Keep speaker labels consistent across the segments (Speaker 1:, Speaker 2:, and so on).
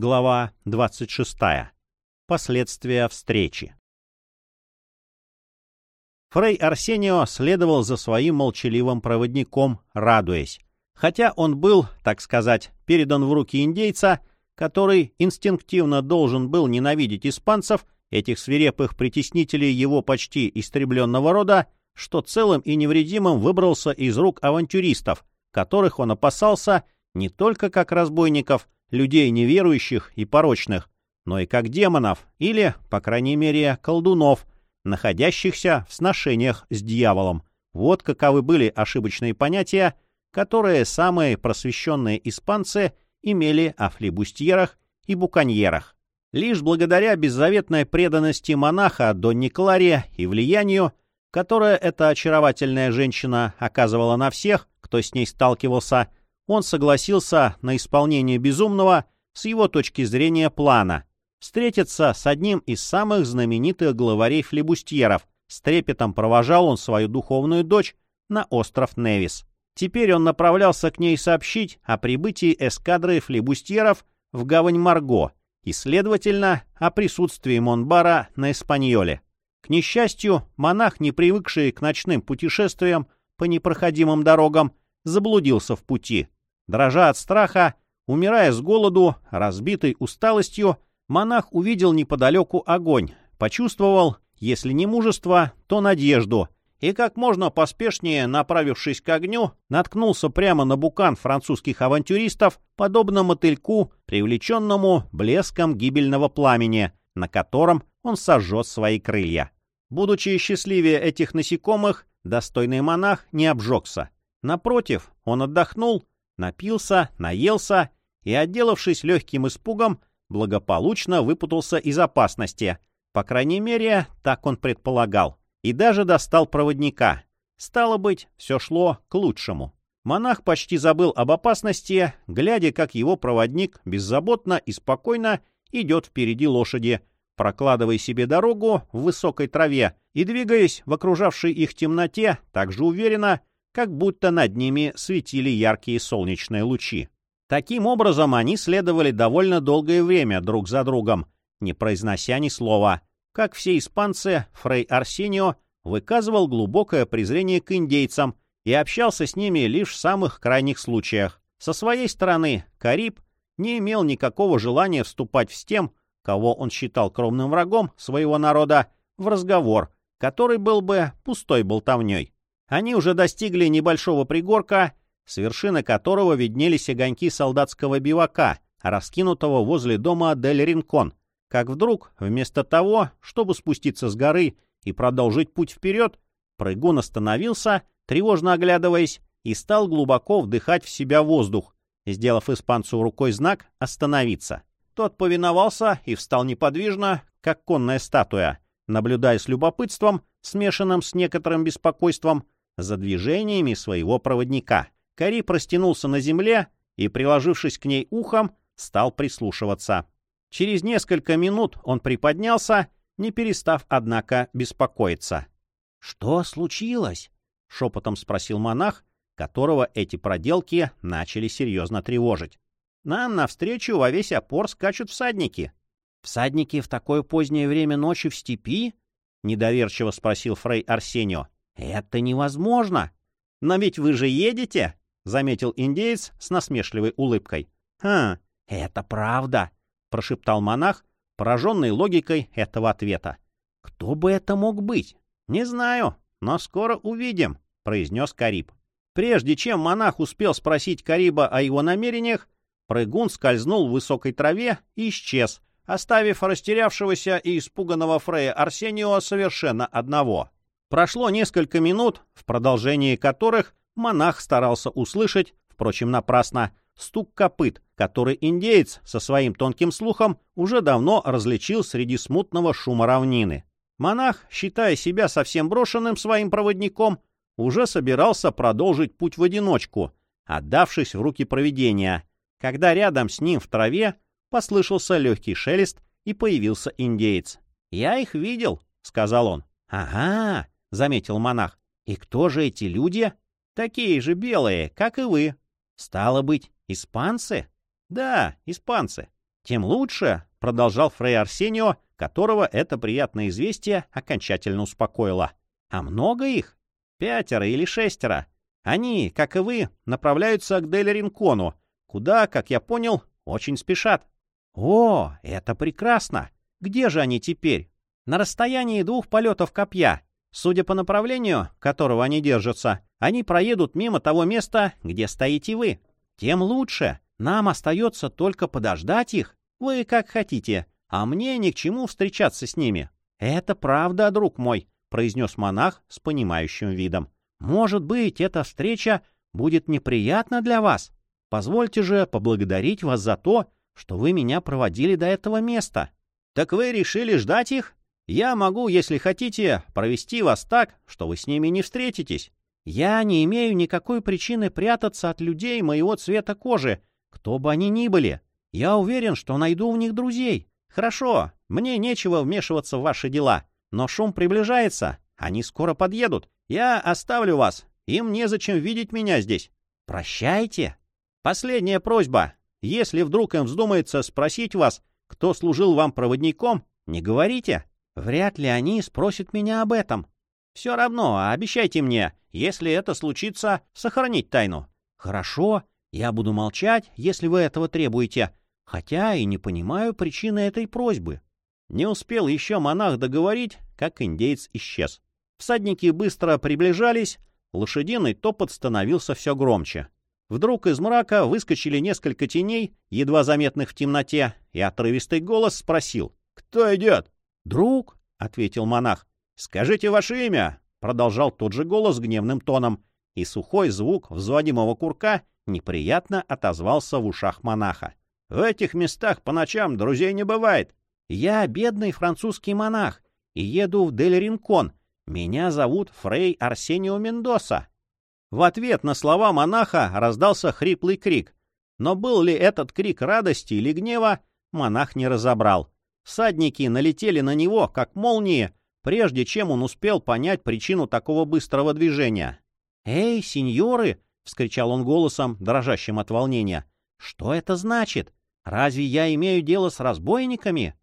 Speaker 1: Глава 26. Последствия встречи. Фрей Арсенио следовал за своим молчаливым проводником, радуясь. Хотя он был, так сказать, передан в руки индейца, который инстинктивно должен был ненавидеть испанцев, этих свирепых притеснителей его почти истребленного рода, что целым и невредимым выбрался из рук авантюристов, которых он опасался не только как разбойников, людей неверующих и порочных, но и как демонов или, по крайней мере, колдунов, находящихся в сношениях с дьяволом. Вот каковы были ошибочные понятия, которые самые просвещенные испанцы имели о флибустьерах и буконьерах. Лишь благодаря беззаветной преданности монаха Донни Кларе и влиянию, которое эта очаровательная женщина оказывала на всех, кто с ней сталкивался, он согласился на исполнение безумного, с его точки зрения, плана встретиться с одним из самых знаменитых главарей флебустьеров. С трепетом провожал он свою духовную дочь на остров Невис. Теперь он направлялся к ней сообщить о прибытии эскадры флебустьеров в гавань Марго и, следовательно, о присутствии Монбара на Эспаньоле. К несчастью, монах, не привыкший к ночным путешествиям по непроходимым дорогам, заблудился в пути. Дрожа от страха, умирая с голоду, разбитый усталостью, монах увидел неподалеку огонь, почувствовал, если не мужество, то надежду, и как можно поспешнее, направившись к огню, наткнулся прямо на букан французских авантюристов, подобно мотыльку, привлеченному блеском гибельного пламени, на котором он сожжет свои крылья. Будучи счастливее этих насекомых, достойный монах не обжегся. Напротив, он отдохнул напился, наелся и, отделавшись легким испугом, благополучно выпутался из опасности. По крайней мере, так он предполагал. И даже достал проводника. Стало быть, все шло к лучшему. Монах почти забыл об опасности, глядя, как его проводник беззаботно и спокойно идет впереди лошади, прокладывая себе дорогу в высокой траве и двигаясь в окружавшей их темноте так же уверенно, как будто над ними светили яркие солнечные лучи. Таким образом, они следовали довольно долгое время друг за другом, не произнося ни слова. Как все испанцы, Фрей Арсенио выказывал глубокое презрение к индейцам и общался с ними лишь в самых крайних случаях. Со своей стороны, Кариб не имел никакого желания вступать с тем, кого он считал кровным врагом своего народа, в разговор, который был бы пустой болтовней. Они уже достигли небольшого пригорка, с вершины которого виднелись огоньки солдатского бивака, раскинутого возле дома Дель Ринкон, как вдруг, вместо того, чтобы спуститься с горы и продолжить путь вперед, прыгун остановился, тревожно оглядываясь, и стал глубоко вдыхать в себя воздух, сделав испанцу рукой знак «Остановиться». Тот повиновался и встал неподвижно, как конная статуя, наблюдая с любопытством, смешанным с некоторым беспокойством, за движениями своего проводника. Кари простянулся на земле и, приложившись к ней ухом, стал прислушиваться. Через несколько минут он приподнялся, не перестав, однако, беспокоиться. — Что случилось? — шепотом спросил монах, которого эти проделки начали серьезно тревожить. — Нам навстречу во весь опор скачут всадники. — Всадники в такое позднее время ночи в степи? — недоверчиво спросил Фрей Арсенио. «Это невозможно!» «Но ведь вы же едете!» — заметил индеец с насмешливой улыбкой. «Хм, это правда!» — прошептал монах, пораженный логикой этого ответа. «Кто бы это мог быть?» «Не знаю, но скоро увидим», — произнес Кариб. Прежде чем монах успел спросить Кариба о его намерениях, прыгун скользнул в высокой траве и исчез, оставив растерявшегося и испуганного Фрея Арсенио совершенно одного. Прошло несколько минут, в продолжении которых монах старался услышать, впрочем, напрасно, стук копыт, который индеец со своим тонким слухом уже давно различил среди смутного шума равнины. Монах, считая себя совсем брошенным своим проводником, уже собирался продолжить путь в одиночку, отдавшись в руки провидения, когда рядом с ним в траве послышался легкий шелест и появился индеец. «Я их видел», — сказал он. «Ага, — заметил монах. «И кто же эти люди?» «Такие же белые, как и вы». «Стало быть, испанцы?» «Да, испанцы». Тем лучше, — продолжал Фрей Арсенио, которого это приятное известие окончательно успокоило. А много их? Пятеро или шестеро. Они, как и вы, направляются к Дель-Ринкону, куда, как я понял, очень спешат. О, это прекрасно! Где же они теперь? На расстоянии двух полетов копья. Судя по направлению, которого они держатся, они проедут мимо того места, где стоите вы. Тем лучше. Нам остается только подождать их. Вы как хотите, а мне ни к чему встречаться с ними. Это правда, друг мой, произнес монах с понимающим видом. Может быть, эта встреча будет неприятна для вас. Позвольте же поблагодарить вас за то, что вы меня проводили до этого места. Так вы решили ждать их? Я могу, если хотите, провести вас так, что вы с ними не встретитесь. Я не имею никакой причины прятаться от людей моего цвета кожи, кто бы они ни были. Я уверен, что найду в них друзей. Хорошо, мне нечего вмешиваться в ваши дела, но шум приближается, они скоро подъедут. Я оставлю вас. Им незачем видеть меня здесь. Прощайте. Последняя просьба. Если вдруг им вздумается спросить вас, кто служил вам проводником, не говорите. Вряд ли они спросят меня об этом. Все равно, обещайте мне, если это случится, сохранить тайну. Хорошо, я буду молчать, если вы этого требуете, хотя и не понимаю причины этой просьбы. Не успел еще монах договорить, как индейец исчез. Всадники быстро приближались, лошадиный топот становился все громче. Вдруг из мрака выскочили несколько теней, едва заметных в темноте, и отрывистый голос спросил. «Кто идет?» «Друг», — ответил монах. «Скажите ваше имя», — продолжал тот же голос гневным тоном, и сухой звук взводимого курка неприятно отозвался в ушах монаха. «В этих местах по ночам друзей не бывает. Я бедный французский монах и еду в Дель-Ринкон, меня зовут Фрей Арсенио Мендоса. В ответ на слова монаха раздался хриплый крик. Но был ли этот крик радости или гнева, монах не разобрал. Садники налетели на него, как молнии, прежде чем он успел понять причину такого быстрого движения. «Эй, сеньоры!» — вскричал он голосом, дрожащим от волнения. «Что это значит? Разве я имею дело с разбойниками?»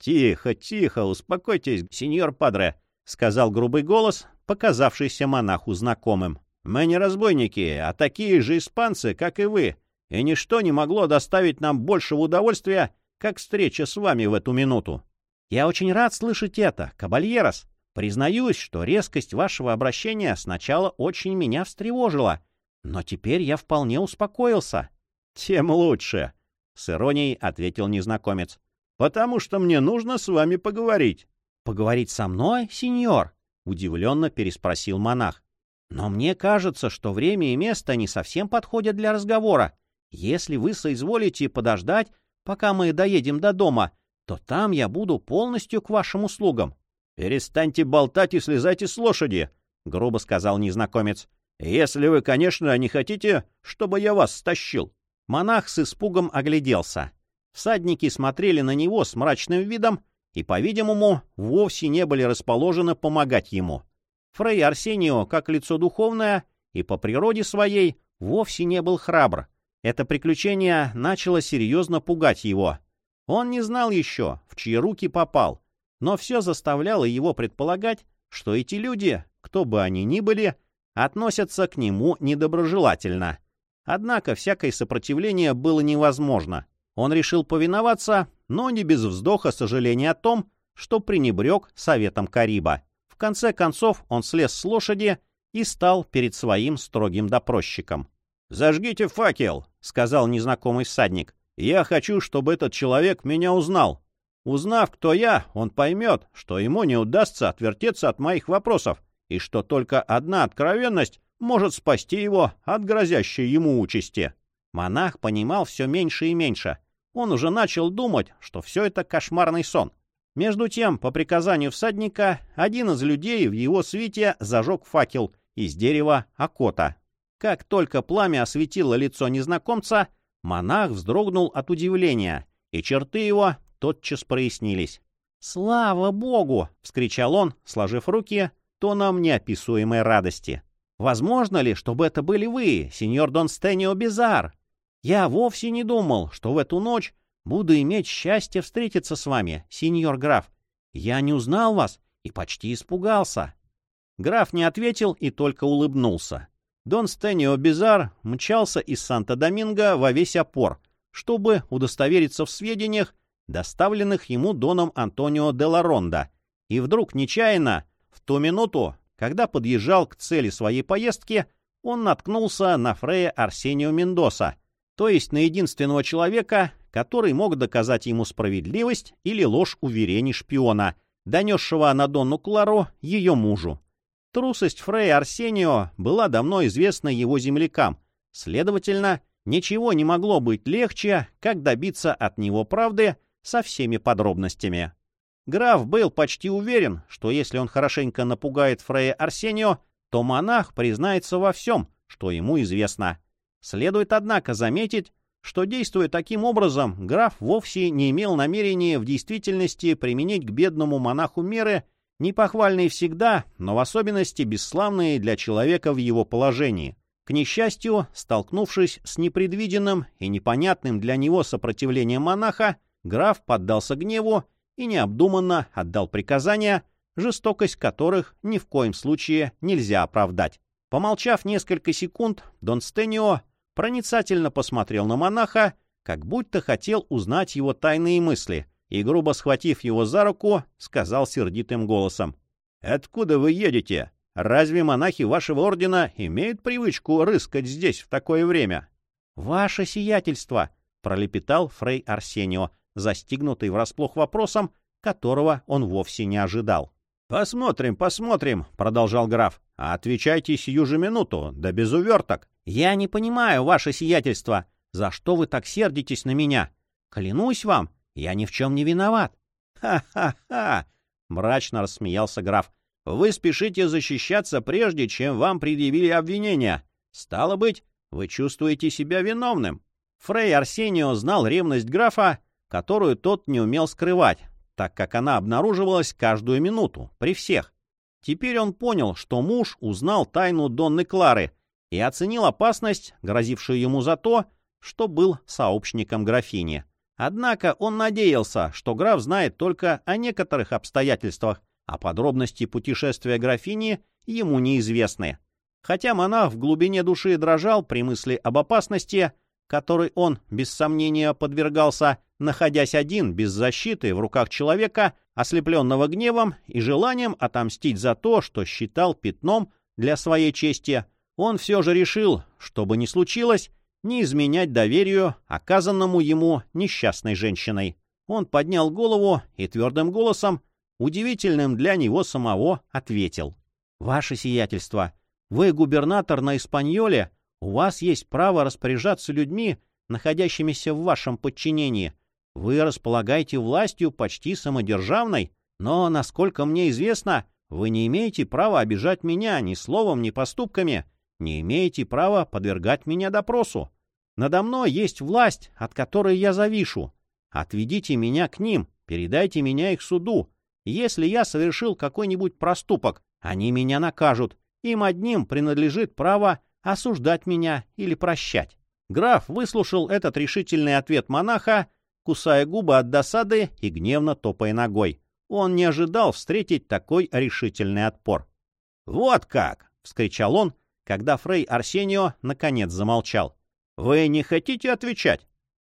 Speaker 1: «Тихо, тихо, успокойтесь, сеньор Падре», — сказал грубый голос, показавшийся монаху знакомым. «Мы не разбойники, а такие же испанцы, как и вы, и ничто не могло доставить нам большего удовольствия, как встреча с вами в эту минуту. Я очень рад слышать это, кабальерос. Признаюсь, что резкость вашего обращения сначала очень меня встревожила, но теперь я вполне успокоился». «Тем лучше», — с иронией ответил незнакомец, — «потому что мне нужно с вами поговорить». «Поговорить со мной, сеньор?» — удивленно переспросил монах. «Но мне кажется, что время и место не совсем подходят для разговора. Если вы соизволите подождать, пока мы доедем до дома, то там я буду полностью к вашим услугам». «Перестаньте болтать и слезайте с лошади», — грубо сказал незнакомец. «Если вы, конечно, не хотите, чтобы я вас стащил». Монах с испугом огляделся. Всадники смотрели на него с мрачным видом, и, по-видимому, вовсе не были расположены помогать ему. Фрей Арсенио, как лицо духовное, и по природе своей, вовсе не был храбр. Это приключение начало серьезно пугать его. Он не знал еще, в чьи руки попал, но все заставляло его предполагать, что эти люди, кто бы они ни были, относятся к нему недоброжелательно. Однако всякое сопротивление было невозможно. Он решил повиноваться, но не без вздоха сожаления о том, что пренебрег советом Кариба. В конце концов он слез с лошади и стал перед своим строгим допросчиком. «Зажгите факел», — сказал незнакомый всадник. «Я хочу, чтобы этот человек меня узнал. Узнав, кто я, он поймет, что ему не удастся отвертеться от моих вопросов, и что только одна откровенность может спасти его от грозящей ему участи». Монах понимал все меньше и меньше. Он уже начал думать, что все это кошмарный сон. Между тем, по приказанию всадника, один из людей в его свите зажег факел из дерева окота. Как только пламя осветило лицо незнакомца, монах вздрогнул от удивления, и черты его тотчас прояснились. «Слава Богу!» — вскричал он, сложив руки, тоном неописуемой радости. «Возможно ли, чтобы это были вы, сеньор Дон Стенио Бизар?» Я вовсе не думал, что в эту ночь буду иметь счастье встретиться с вами, сеньор граф. Я не узнал вас и почти испугался». Граф не ответил и только улыбнулся. Дон Стенио Бизар мчался из Санта-Доминго во весь опор, чтобы удостовериться в сведениях, доставленных ему Доном Антонио де Ларонда, и вдруг нечаянно, в ту минуту, когда подъезжал к цели своей поездки, он наткнулся на Фрея Арсенио Мендоса, то есть на единственного человека, который мог доказать ему справедливость или ложь уверений шпиона, донесшего на Донну Клару ее мужу. Трусость Фрея Арсенио была давно известна его землякам, следовательно, ничего не могло быть легче, как добиться от него правды со всеми подробностями. Граф был почти уверен, что если он хорошенько напугает Фрея Арсенио, то монах признается во всем, что ему известно. Следует, однако, заметить, что, действуя таким образом, граф вовсе не имел намерения в действительности применить к бедному монаху меры, непохвальные всегда, но в особенности бесславные для человека в его положении. К несчастью, столкнувшись с непредвиденным и непонятным для него сопротивлением монаха, граф поддался гневу и необдуманно отдал приказания, жестокость которых ни в коем случае нельзя оправдать. Помолчав несколько секунд, Дон Стенио проницательно посмотрел на монаха, как будто хотел узнать его тайные мысли, и, грубо схватив его за руку, сказал сердитым голосом. «Откуда вы едете? Разве монахи вашего ордена имеют привычку рыскать здесь в такое время?» «Ваше сиятельство!» — пролепетал фрей Арсенио, застигнутый врасплох вопросом, которого он вовсе не ожидал. «Посмотрим, посмотрим», — продолжал граф. «А отвечайте сию же минуту, да без уверток». «Я не понимаю, ваше сиятельство, за что вы так сердитесь на меня? Клянусь вам, я ни в чем не виноват». «Ха-ха-ха!» — мрачно рассмеялся граф. «Вы спешите защищаться, прежде чем вам предъявили обвинения. Стало быть, вы чувствуете себя виновным». Фрей Арсенио знал ревность графа, которую тот не умел скрывать, так как она обнаруживалась каждую минуту, при всех. Теперь он понял, что муж узнал тайну Донны Клары и оценил опасность, грозившую ему за то, что был сообщником графини. Однако он надеялся, что граф знает только о некоторых обстоятельствах, а подробности путешествия графини ему неизвестны. Хотя монах в глубине души дрожал при мысли об опасности, которой он, без сомнения, подвергался, находясь один, без защиты, в руках человека, ослепленного гневом и желанием отомстить за то, что считал пятном для своей чести, он все же решил, что бы ни случилось, не изменять доверию, оказанному ему несчастной женщиной. Он поднял голову и твердым голосом, удивительным для него самого, ответил. «Ваше сиятельство, вы губернатор на Испаньоле, у вас есть право распоряжаться людьми, находящимися в вашем подчинении. Вы располагаете властью почти самодержавной, но, насколько мне известно, вы не имеете права обижать меня ни словом, ни поступками, не имеете права подвергать меня допросу. Надо мной есть власть, от которой я завишу. Отведите меня к ним, передайте меня их суду. Если я совершил какой-нибудь проступок, они меня накажут. Им одним принадлежит право осуждать меня или прощать. Граф выслушал этот решительный ответ монаха, кусая губы от досады и гневно топая ногой. Он не ожидал встретить такой решительный отпор. «Вот как!» — вскричал он, когда фрей Арсенио наконец замолчал. «Вы не хотите отвечать?»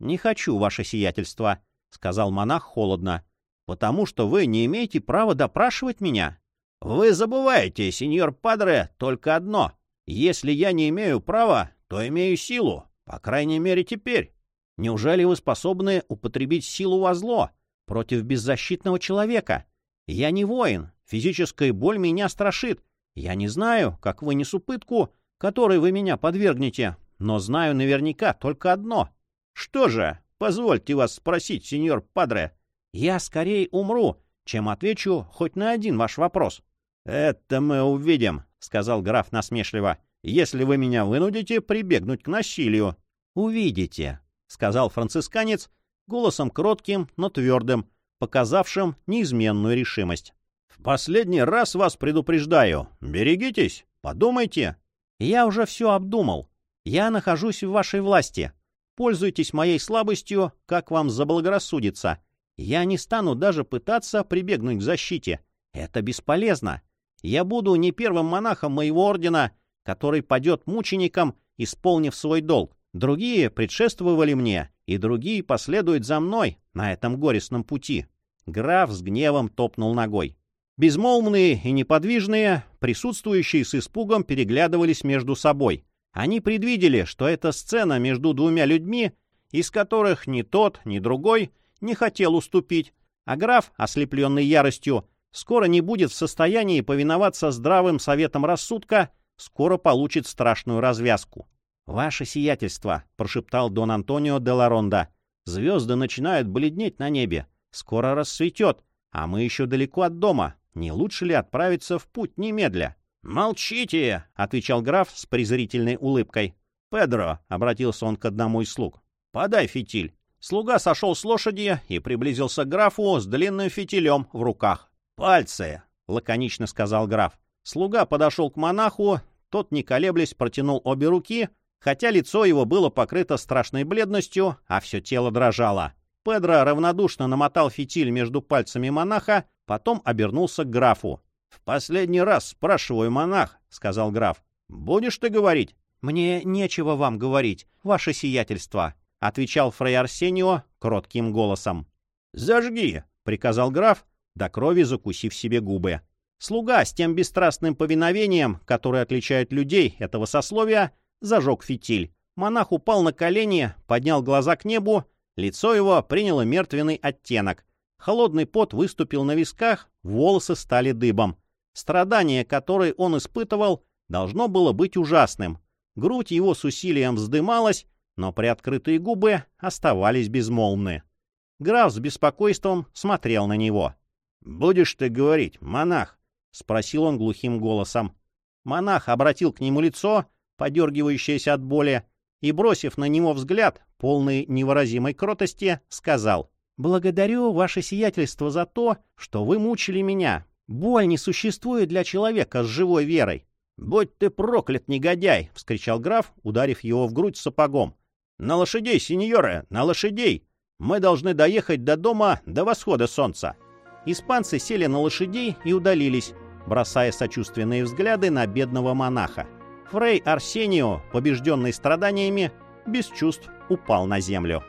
Speaker 1: «Не хочу, ваше сиятельство», — сказал монах холодно, «потому что вы не имеете права допрашивать меня». «Вы забываете, сеньор Падре, только одно — если я не имею права, то имею силу, по крайней мере теперь. Неужели вы способны употребить силу во зло против беззащитного человека? Я не воин, физическая боль меня страшит. Я не знаю, как вынесу пытку, которой вы меня подвергнете, но знаю наверняка только одно. Что же, позвольте вас спросить, сеньор Падре, я скорее умру, чем отвечу хоть на один ваш вопрос. Это мы увидим, — сказал граф насмешливо, — если вы меня вынудите прибегнуть к насилию. — Увидите, — сказал францисканец голосом кротким, но твердым, показавшим неизменную решимость. — последний раз вас предупреждаю. Берегитесь, подумайте. — Я уже все обдумал. Я нахожусь в вашей власти. Пользуйтесь моей слабостью, как вам заблагорассудится. Я не стану даже пытаться прибегнуть к защите. Это бесполезно. Я буду не первым монахом моего ордена, который падет мучеником, исполнив свой долг. Другие предшествовали мне, и другие последуют за мной на этом горестном пути. Граф с гневом топнул ногой. Безмолвные и неподвижные, присутствующие с испугом переглядывались между собой. Они предвидели, что эта сцена между двумя людьми, из которых ни тот, ни другой не хотел уступить, а граф, ослепленный яростью, скоро не будет в состоянии повиноваться здравым советам рассудка, скоро получит страшную развязку. «Ваше сиятельство», — прошептал Дон Антонио де Ларонда, — «звезды начинают бледнеть на небе. Скоро рассветет, а мы еще далеко от дома. Не лучше ли отправиться в путь немедля?» «Молчите!» — отвечал граф с презрительной улыбкой. «Педро!» — обратился он к одному из слуг. «Подай фитиль!» Слуга сошел с лошади и приблизился к графу с длинным фитилем в руках. «Пальцы!» — лаконично сказал граф. Слуга подошел к монаху, тот, не колеблясь, протянул обе руки, хотя лицо его было покрыто страшной бледностью, а все тело дрожало. Педро равнодушно намотал фитиль между пальцами монаха, потом обернулся к графу. «В последний раз спрашиваю, монах», — сказал граф. «Будешь ты говорить?» «Мне нечего вам говорить, ваше сиятельство», — отвечал фрей Арсенио кротким голосом. «Зажги», — приказал граф, до крови закусив себе губы. Слуга с тем бесстрастным повиновением, которое отличает людей этого сословия, зажег фитиль. Монах упал на колени, поднял глаза к небу, лицо его приняло мертвенный оттенок. Холодный пот выступил на висках, волосы стали дыбом. Страдание, которое он испытывал, должно было быть ужасным. Грудь его с усилием вздымалась, но приоткрытые губы оставались безмолвны. Граф с беспокойством смотрел на него. «Будешь ты говорить, монах?» — спросил он глухим голосом. Монах обратил к нему лицо, подергивающееся от боли, и, бросив на него взгляд, полный невыразимой кротости, сказал, «Благодарю ваше сиятельство за то, что вы мучили меня, Боль не существует для человека с живой верой. «Будь ты проклят, негодяй!» — вскричал граф, ударив его в грудь сапогом. «На лошадей, сеньоры, на лошадей! Мы должны доехать до дома до восхода солнца!» Испанцы сели на лошадей и удалились, бросая сочувственные взгляды на бедного монаха. Фрей Арсенио, побежденный страданиями, без чувств упал на землю.